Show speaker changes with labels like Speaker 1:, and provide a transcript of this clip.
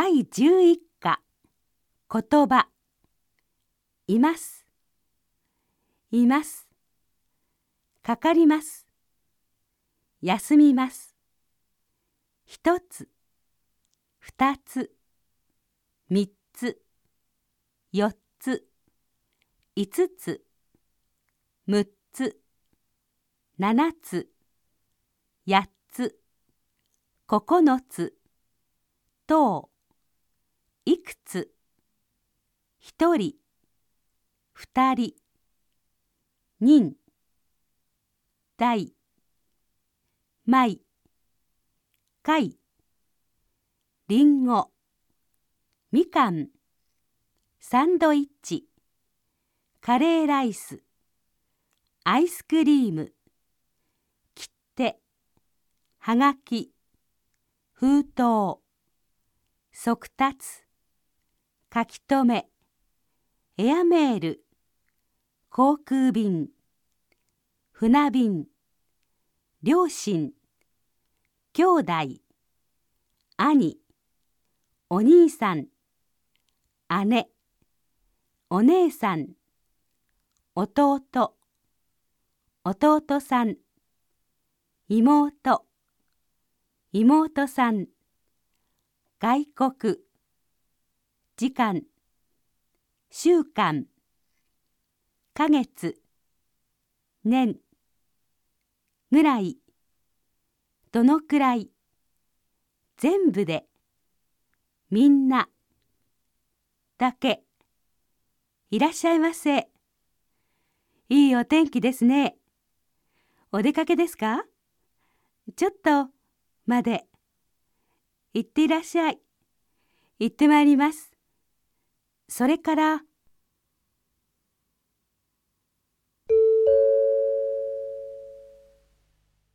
Speaker 1: 第11課言葉いますいますかかります休みます一つ二つ三つ四つ五つ六つ七つ八つ九つ等いくつ1人2人人大舞貝りんごみかんサンドイッチカレーライスアイスクリーム切手はがき封筒速達書き留めエアメール航空便船便両親兄弟兄お兄さん姉お姉さん弟弟さん妹妹さん外国時間週間か月年ぐらいどのくらい全部でみんなだけいらっしゃいませいいお天気ですねお出かけですかちょっとまで行っていらっしゃい行ってまいりますそれから